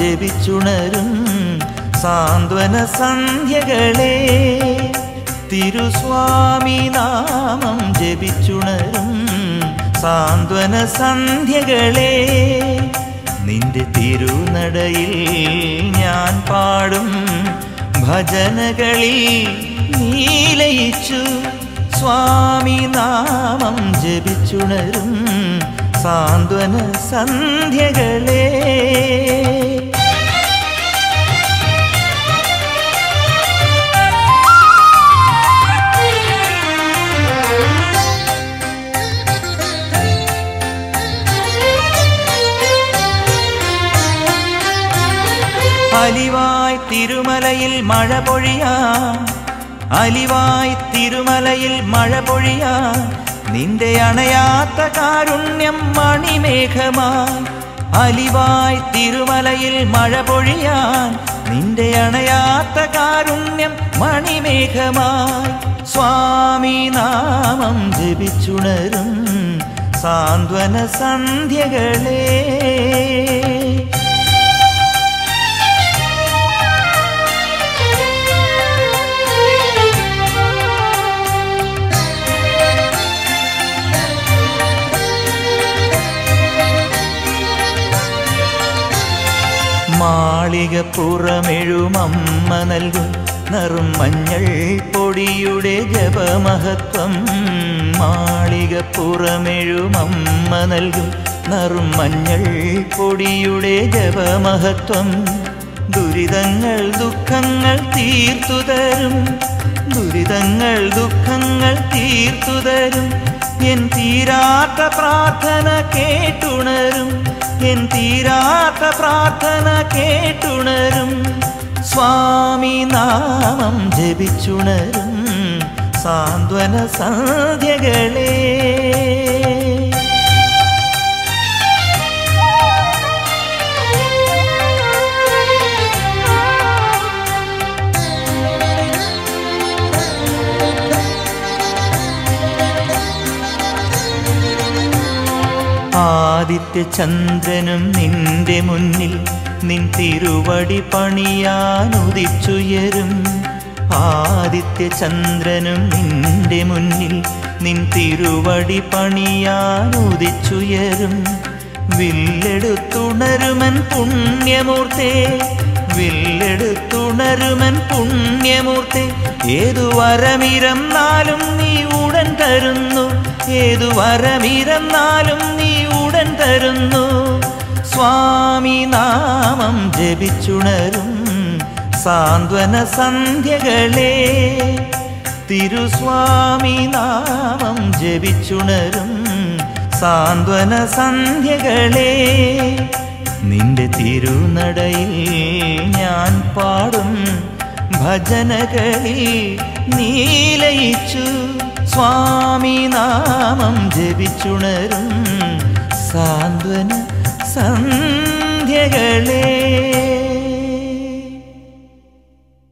ജപിച്ചുണരും സാന്ത്വന സന്ധ്യകളെ. തിരുസ്വാമി നാമം ജപിച്ചുണരും സാന്ത്വന സന്ധ്യകളെ. നിന്റെ തിരുനടയിൽ ഞാൻ പാടും ഭജനകളിൽ നീലയിച്ചു. സ്വാമി നാമം ജപിച്ചുണരും സാന്ത്വന സന്ധ്യകളേ അലിവായ് തിരുമലയിൽ മഴ പൊഴിയാൻ അലിവായ് തിരുമലയിൽ മഴ പൊഴിയാൻ നിന്റെ അണയാത്ത കാരുണ്യം മണിമേഘമായി അലിവായ് തിരുമലയിൽ മഴ പൊഴിയാൻ. നിന്റെ അണയാത്ത കാരുണ്യം മണിമേഘമായി സ്വാമി നാമം ജപിച്ചുണരും സാന്ത്വന സന്ധ്യകളേ. മാളികപ്പുറമെഴുമമ്മ നൽകും നറും മഞ്ഞൾ പൊടിയുടെ ജപമഹത്വം. മാളികപ്പുറമെഴുമമ്മ നൽകും നറും മഞ്ഞൾ പൊടിയുടെ ജപമഹത്വം. ദുരിതങ്ങൾ ദുഃഖങ്ങൾ തീർത്തു തരും. ദുരിതങ്ങൾ ദുഃഖങ്ങൾ തീർത്തു തരും. എൻ തീരാത്ത പ്രാർത്ഥന കേട്ടുണരും. എൻ തീരാത്ത പ്രാർത്ഥന കേട്ടുണരും. സ്വാമി നാമം ജപിച്ചുണരും. സാന്ത്വന സന്ധ്യകളേ. ആദിത്യ ചന്ദ്രനും നിന്റെ മുന്നിൽ നിൻ തിരുവടി പണിയാനുദിച്ചുയരും ആദിത്യ ചന്ദ്രനും നിന്റെ മുന്നിൽ നിൻ തിരുവടി പണിയാനുദിച്ചുയരും വില്ലെടുത്തുണരുമൻ പുണ്യമൂർത്തേ വില്ലെടുത്തുണരുമൻ പുണ്യമൂർത്തേ. ഏതു വരമിരന്നാലും നീ ഉടൻ തരുന്നു ഏതു വരമിരന്നാലും നീ തരുന്നു. സ്വാമി നാമം ജപിച്ചുണരും സാന്ത്വന സന്ധ്യകളെ. തിരുസ്വാമി നാമം ജപിച്ചുണരും സാന്ത്വന സന്ധ്യകളെ. നിന്റെ തിരുനടയിൽ ഞാൻ പാടും ഭജനകളിൽ നീലയിച്ചു സ്വാമി നാമം ജപിച്ചുണരും സാന്ത്വന സന്ധ്യകളേ